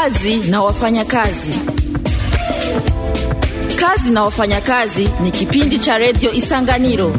Kazi na wafanyakazi. Kazi na wafanyakazi ni kipindi cha redio Isanganiro.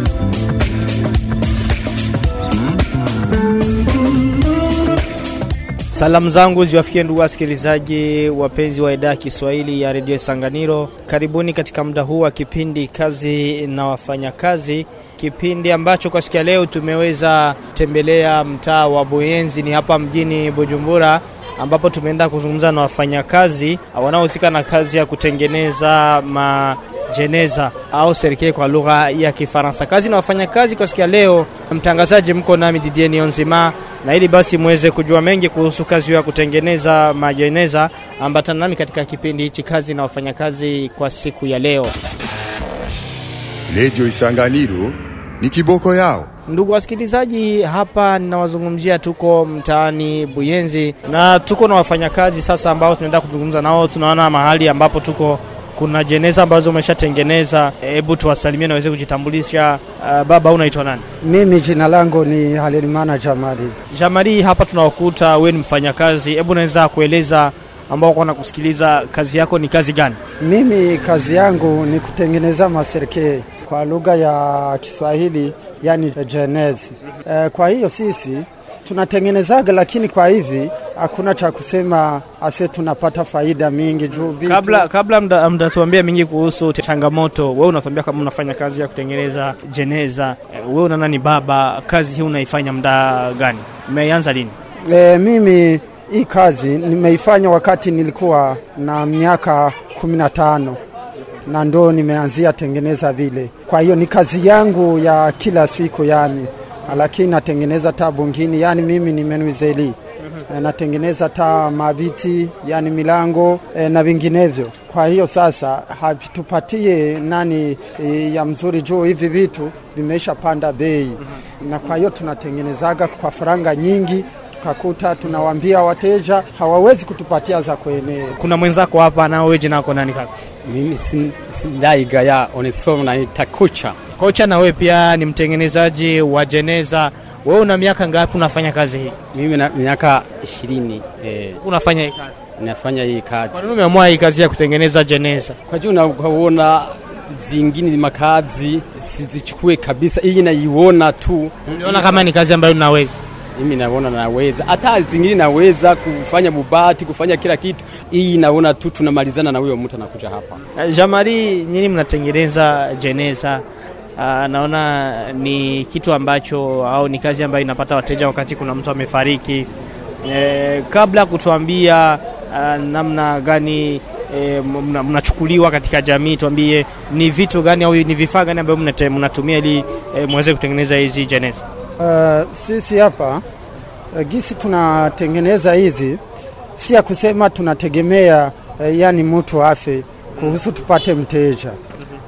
Salamu zangu ziwafikie ndugu wasikilizaji wapenzi wa idhaa ya Kiswahili ya redio Isanganiro. Karibuni katika muda huu wa kipindi kazi na wafanyakazi, kipindi ambacho kwa siku ya leo tumeweza kutembelea mtaa wa Buyenzi, ni hapa mjini Bujumbura, ambapo tumeenda kuzungumza na wafanyakazi wanaohusika na kazi ya kutengeneza majeneza au serikali kwa lugha ya Kifaransa. Kazi na wafanyakazi kwa siku ya leo, mtangazaji mko nami Didier Nionzima na ili basi muweze kujua mengi kuhusu kazi ya kutengeneza majeneza, ambatana nami katika kipindi hichi kazi na wafanyakazi kwa siku ya leo. Redio Isanganiro ni kiboko yao. Ndugu wasikilizaji, hapa ninawazungumzia, tuko mtaani Buyenzi na tuko na wafanyakazi sasa ambao tunaenda kuzungumza nao. Tunaona mahali ambapo tuko kuna jeneza ambazo umeshatengeneza. Hebu tuwasalimie na waweze kujitambulisha. Uh, baba unaitwa nani? Mimi jina langu ni Halelimana Jamali. Jamali, hapa tunawakuta wewe ni mfanyakazi, hebu naweza kueleza ambao wako kusikiliza kazi yako ni kazi gani? Mimi kazi yangu ni kutengeneza maserke kwa lugha ya Kiswahili, yani jenezi. E, kwa hiyo sisi tunatengenezaga, lakini kwa hivi hakuna cha kusema ase tunapata faida mingi juu bitu. Kabla kabla mtatuambia mdatuambia mingi kuhusu changamoto, wewe unatuambia kama unafanya kazi ya kutengeneza jeneza, wewe unaona ni baba, kazi hii unaifanya mda gani? umeanza lini? E, mimi hii kazi nimeifanya wakati nilikuwa na miaka kumi na tano na ndo nimeanzia tengeneza vile. Kwa hiyo ni kazi yangu ya kila siku yani, lakini natengeneza taa bungini, yani mimi ni menuizeli e, natengeneza taa maviti, yani milango e, na vinginevyo. Kwa hiyo sasa havitupatie nani e, ya mzuri juu hivi vitu vimeisha panda bei, na kwa hiyo tunatengenezaga kwa faranga nyingi tukakuta tunawambia wateja hawawezi kutupatia za kuenea. Kuna mwenzako hapa nao, wewe jina lako nani kaka? Mimi sindaigaya onesifomu naita Kocha. Kocha, na wewe pia ni mtengenezaji wa jeneza. Wewe una miaka ngapi unafanya kazi hii? Mimi na miaka ishirini eh, Unafanya hii kazi, nafanya hii kazi kwa nini umeamua hii kazi ya kutengeneza jeneza? kwa juu unaona zingine makazi sizichukue kabisa, hii naiona tu, Unaona kama ni kazi ambayo unaweza mimi naona naweza, hata zingine naweza kufanya bubati, kufanya kila kitu. Hii naona tu tunamalizana na huyo mtu anakuja hapa. Jamari, nyinyi mnatengeneza jeneza. Uh, naona ni kitu ambacho au ni kazi ambayo inapata wateja wakati kuna mtu amefariki. E, kabla ya kutuambia uh, namna gani e, mna- mnachukuliwa katika jamii, tuambie ni vitu gani au ni vifaa gani ambavyo mnatumia ili e, muweze kutengeneza hizi jeneza. Uh, sisi hapa uh, gisi tunatengeneza hizi si ya kusema tunategemea uh, yani mtu afe kuhusu tupate mteja.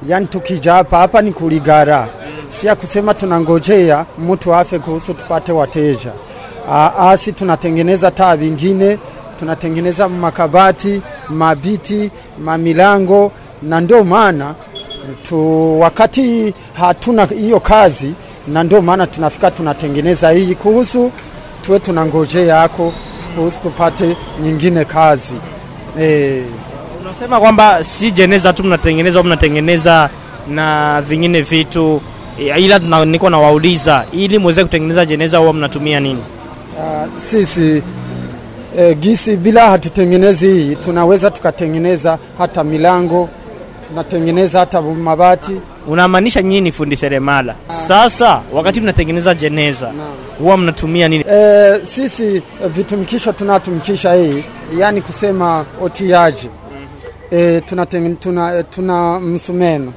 Yani tukija hapa hapa ni kuligara, si ya kusema tunangojea mtu afe kuhusu tupate wateja. Uh, asi tunatengeneza taa vingine, tunatengeneza makabati, mabiti, mamilango na ndio maana tu wakati hatuna hiyo kazi na ndio maana tunafika tunatengeneza hii kuhusu tuwe tunangojea yako kuhusu tupate nyingine kazi e, Unasema kwamba si jeneza tu mnatengeneza, mnatengeneza na vingine vitu e, ila niko nawauliza ili mweze kutengeneza jeneza huwa mnatumia nini? uh, sisi e, gisi bila hatutengenezi hii tunaweza tukatengeneza hata milango tunatengeneza hata mabati Unamaanisha nyinyi ni fundi seremala. Sasa wakati mnatengeneza jeneza huwa mnatumia nini? E, sisi eh, vitumikisho tunatumikisha hii, yani kusema otiaji. E, tuna, tuna, tuna msumeno.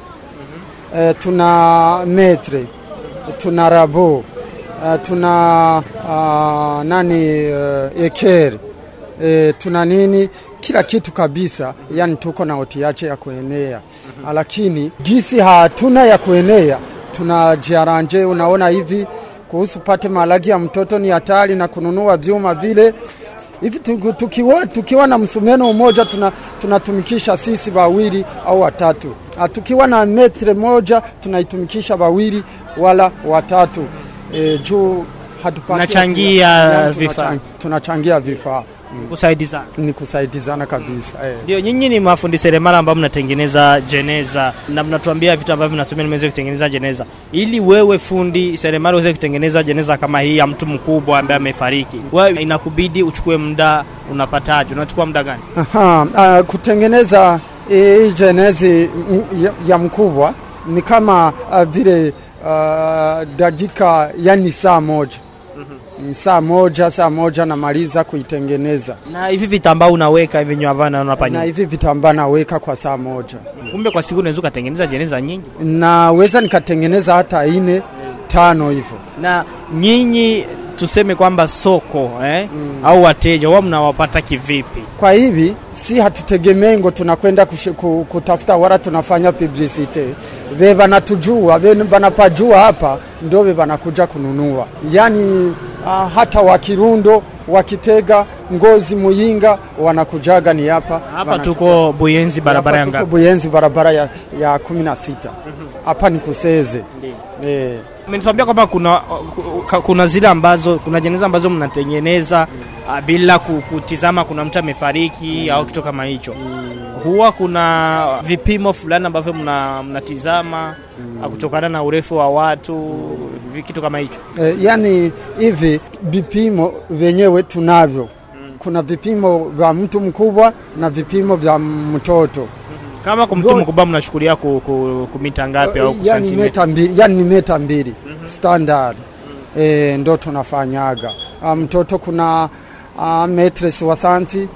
E, tuna metri tuna rabo e, tuna a, nani e, ekeri. E, tuna nini kila kitu kabisa, yani tuko na otiache ya kuenea, lakini gisi hatuna ya kuenea, tunajiaranje. Unaona hivi kuhusu pate malagi ya mtoto ni hatari na kununua vyuma vile hivi tukiwa, tukiwa na msumeno mmoja tunatumikisha tuna, sisi wawili au watatu. Ah, Tukiwa na metre moja tunaitumikisha wawili wala watatu e, juu hatupati tunachangia vifaa. tunachangia- tunachangia vifaa kusaidizana. ni kusaidizana kabisa eh. Ndio, nyinyi ni mafundi seremala ambao mnatengeneza jeneza na mnatuambia vitu ambavyo mnatumia nimeweza kutengeneza jeneza. Ili wewe fundi seremala uweze kutengeneza jeneza kama hii ya mtu mkubwa ambaye amefariki, wewe inakubidi uchukue muda, unapataje? Unachukua muda gani? Aha, uh, kutengeneza hii jenezi ya, ya mkubwa ni kama uh, vile uh, dakika yani saa moja. Saa moja saa moja namaliza kuitengeneza Na hivi vitambaa unaweka hivi nyavana unapanya. na hivi vitambaa naweka kwa saa moja Kumbe kwa siku unaweza kutengeneza jeneza nyingi. naweza nikatengeneza hata ine tano hivyo Na nyinyi tuseme kwamba soko eh, mm. au wateja wao mnawapata kivipi? kwa hivi si hatutegemengo tunakwenda kutafuta wala tunafanya publicite ve vanatujua ve vanapajua hapa ndio ve vanakuja kununua yani uh, hata wa Kirundo, wa Kitega, ngozi muyinga wanakujaga ni hapa Hapa tuko Buyenzi, barabara ya tuko ngapi? Buyenzi barabara ya, ya kumi na sita hapa ni Kuseze eh. Kwamba kuna kuna zile ambazo kuna jeneza ambazo mnatengeneza mm. bila kutizama kuna mtu amefariki mm. au kitu kama hicho. Huwa kuna vipimo fulani ambavyo mnatizama mna- mm. ah, kutokana na urefu wa watu mm. kitu kama hicho. e, yani hivi vipimo vyenyewe tunavyo. mm. Kuna vipimo vya mtu mkubwa na vipimo vya mtoto, Kama kwa mtu mkubwa mnashukulia ku, ku, ku mita ngapi au ku yani meta mbili, yani ni meta mbili mm -hmm. standard mm -hmm. e, ndo tunafanyaga. mtoto um, kuna ah, metre soixante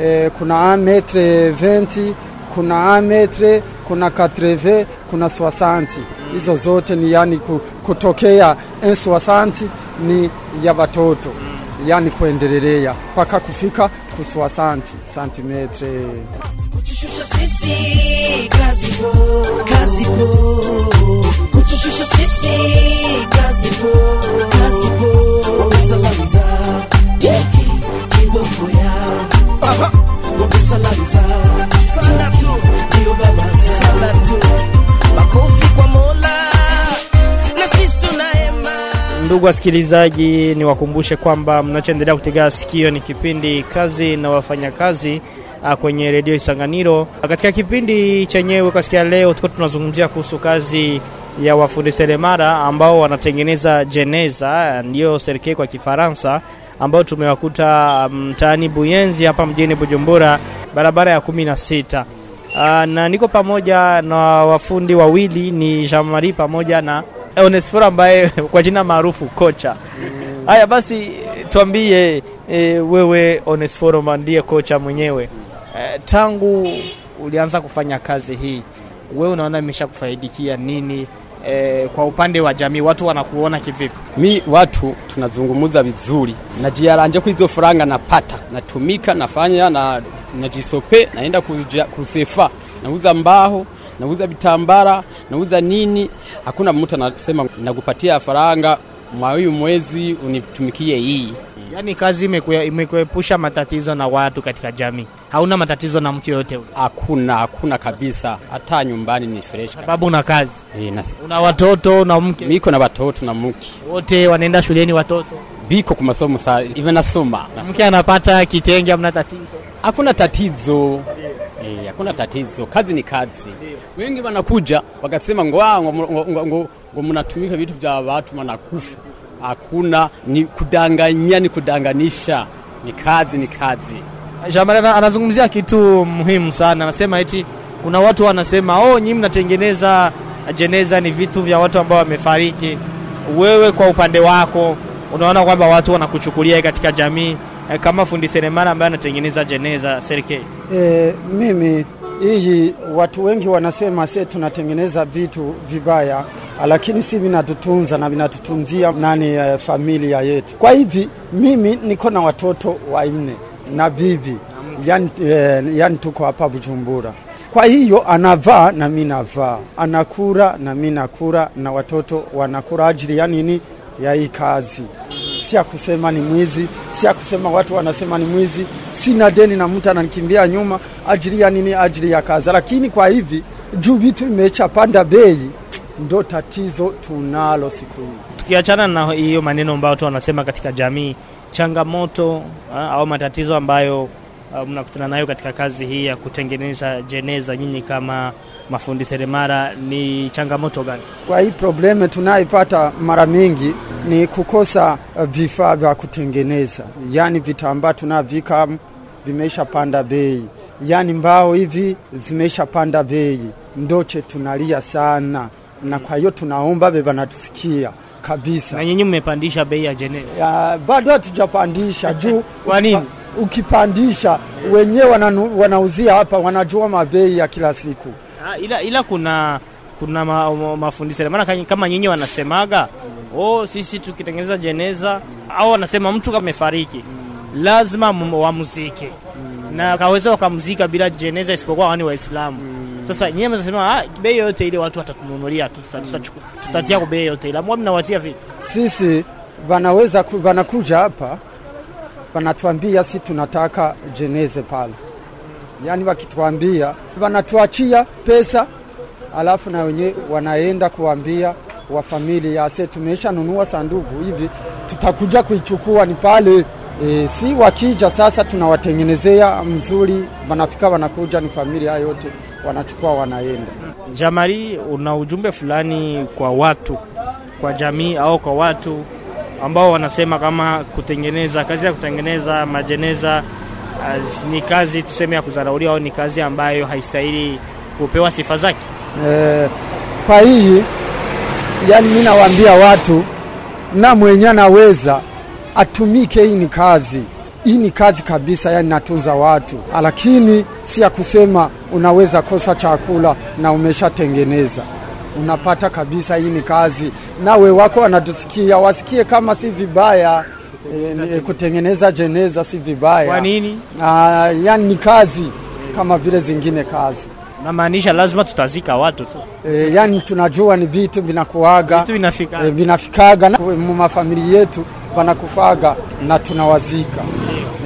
eh, kuna 1 metre venti kuna 1 metre kuna 80 kuna 60 hizo zote ni yani kutokea enswasanti 60 ni ya watoto yani kuendelea mpaka kufika ku 60 santimetre kutushusha sisi kazi bo, kazi bo. kutushusha sisi Ndugu wasikilizaji, niwakumbushe kwamba mnachoendelea kutega sikio ni kipindi kazi na wafanyakazi ah, kwenye redio Isanganiro. Katika kipindi chenyewe ya leo, tuko tunazungumzia kuhusu kazi ya wafundi seremala ambao wanatengeneza jeneza, ndiyo serikali kwa Kifaransa, ambao tumewakuta mtaani um, Buyenzi hapa mjini Bujumbura, barabara ya kumi na sita. Ah, na niko pamoja na wafundi wawili ni Jean Marie pamoja na Onesforo ambaye kwa jina maarufu kocha. Haya basi, tuambie e, wewe Onesforo ndiye kocha mwenyewe e, tangu ulianza kufanya kazi hii, wewe unaona misha kufaidikia nini e, kwa upande wa jamii, watu wanakuona kivipi? mi watu tunazungumuza vizuri, najiaranje kwa hizo faranga napata, natumika, nafanya na najisope, naenda kusefa, nauza mbaho, nauza vitambara, nauza nini. Hakuna mtu anasema nakupatia faranga mwa huyu mwezi unitumikie hii. yani kazi imekue- imekuepusha matatizo na watu katika jamii, hauna matatizo na mtu yoyote Hakuna, hakuna kabisa, hata nyumbani ni fresh sababu una kazi, e, na- una watoto na mke, Miko na watoto na mke wote wanaenda shuleni, watoto biko ku masomo saa hivi nasoma, mke anapata kitenge, hamna tatizo. hakuna tatizo hakuna yeah. E, tatizo, kazi ni kazi. Wengi wanakuja wakasema ngo mnatumika vitu vya watu wanakufa. Hakuna, ni kudanganya, ni kudanganisha, ni kazi, ni kazi. Jamani anazungumzia kitu muhimu sana, anasema eti kuna watu wanasema oh, nyinyi mnatengeneza jeneza ni vitu vya watu ambao wamefariki. Wewe kwa upande wako unaona kwamba watu wanakuchukulia katika jamii eh, kama fundi seremala ambaye anatengeneza jeneza serikali. E, mimi hii watu wengi wanasema se tunatengeneza vitu vibaya, lakini si vinatutunza na vinatutunzia nani ya familia yetu. Kwa hivi mimi niko na watoto wanne na bibi yani, eh, yani tuko hapa Bujumbura. Kwa hiyo anavaa na mi navaa, anakura na mi nakura, na watoto wanakura ajili ya nini? Ya hii kazi si ya kusema ni mwizi, si ya kusema watu wanasema ni mwizi. Sina deni na mtu ananikimbia nyuma ajili ya nini? Ajili ya kazi. Lakini kwa hivi juu vitu imecha panda bei, ndo tatizo tunalo siku hii. tukiachana na hiyo maneno ambayo watu wanasema katika jamii, changamoto ah, au matatizo ambayo ah, mnakutana nayo katika kazi hii ya kutengeneza jeneza, nyinyi kama mafundi seremala, ni changamoto gani? Kwa hii probleme tunaipata mara mingi ni kukosa uh, vifaa vya kutengeneza, yaani vitambaa tunavika vimeisha panda bei, yaani mbao hivi zimeisha panda bei, ndoche tunalia sana, na kwa hiyo tunaomba be natusikia kabisa. Na nyinyi mmepandisha bei ya jeneza. Bado hatujapandisha juu. Kwa nini? Ukipandisha wenyewe wanauzia hapa, wanajua mabei ya kila siku. Ah, ila, ila kuna kuna ma, ma, mafundi maana kama- nyinyi wanasemaga oh, sisi tukitengeneza jeneza au wanasema mtu kama amefariki lazima wamzike wamuzike. Na kaweza wakamzika bila jeneza isipokuwa wani Waislamu. Sasa nyinyi mnasema ah, bei yote ile watu watatununulia tu, tuta- tuta tutatia kwa bei yote ile, Mwa mnawatia vipi? Sisi wanaweza ku, wanakuja hapa wanatuambia si tunataka jeneze pale, yaani wakituambia wanatuachia pesa, alafu na wenye wanaenda kuambia wa familia se tumesha nunua sanduku hivi, tutakuja kuichukua ni pale e, si wakija sasa tunawatengenezea mzuri, wanafika wanakuja, ni familia yote wanachukua wanaenda. Jamari, una ujumbe fulani kwa watu, kwa jamii au kwa watu ambao wanasema kama kutengeneza kazi ya kutengeneza majeneza uh, ni kazi tuseme ya kudharauliwa au ni kazi ambayo haistahili kupewa sifa zake? E, kwa hii yani mimi nawaambia watu na mwenye anaweza atumike, hii ni kazi, hii ni kazi kabisa, yani natunza watu, lakini si ya kusema unaweza kosa chakula na umeshatengeneza unapata kabisa. Hii ni kazi, nawe wako wanatusikia wasikie kama si vibaya e, kutengeneza jeneza si vibaya. Kwa nini? Na yani ni kazi kama vile zingine kazi. Namaanisha lazima tutazika watu tu, e, yani tunajua ni vitu vinakuaga. Vitu vinafika. E, vinafikaga na mu mafamili yetu wanakufaga na tunawazika.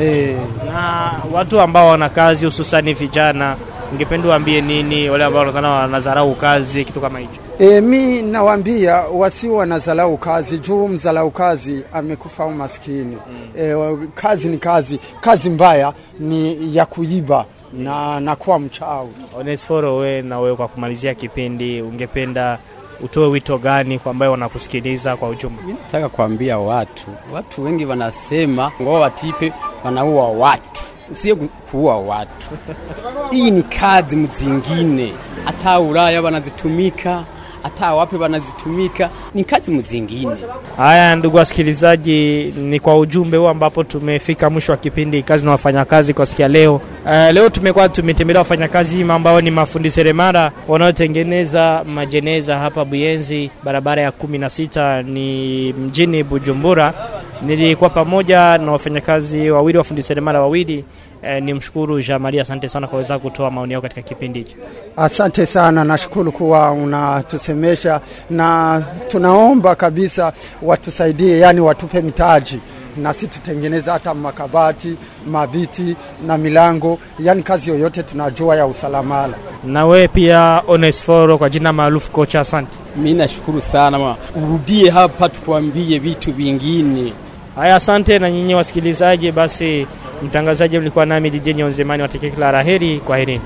E, na watu ambao wana kazi hususani vijana, ningependa uambie nini wale ambao wanaonekana wanadharau kazi, kitu kama hicho? E, mi nawaambia wasi wanazalau kazi juu mzalau kazi amekufa au maskini e, kazi ni kazi, kazi mbaya ni ya kuiba na, na kuwa mchawi. Onesforo, we na wewe, kwa kumalizia kipindi, ungependa utoe wito gani kwa ambayo wanakusikiliza kwa ujumla? Nataka kuambia watu, watu wengi wanasema ngoa watipe wanaua watu, sio kuua watu. Hii ni kazi mzingine, hata Ulaya wanazitumika, hata wapi wanazitumika, ni kazi mzingine. Haya, ndugu wasikilizaji, ni kwa ujumbe huu ambapo tumefika mwisho wa kipindi kazi na wafanyakazi kwa siku ya leo. Uh, leo tumekuwa tumetembelea wafanyakazi ambao ni mafundi seremala wanaotengeneza majeneza hapa Buyenzi, barabara ya kumi na sita ni mjini Bujumbura. Nilikuwa pamoja na wafanyakazi wawili, wafundi seremala wawili. Eh, ni mshukuru Jean Marie, asante sana kwa kuweza kutoa maoni yao katika kipindi hicho. Asante sana, nashukuru kuwa unatusemesha na tunaomba kabisa watusaidie, yani watupe mitaji na si tutengeneze hata makabati, mabiti na milango, yani kazi yoyote tunajua ya usalamala. Na wewe pia Onesforo, kwa jina maarufu kocha, asante. Mi nashukuru sana ma, urudie hapa tukwambie vitu vingine. Haya, asante na nyinyi wasikilizaji. Basi mtangazaji mlikuwa nami DJ Nyonzemani, wa kila la. Kwa herini.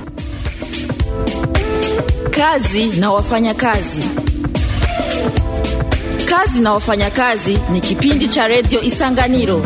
Kazi na wafanyakazi. Kazi na wafanyakazi ni kipindi cha redio Isanganiro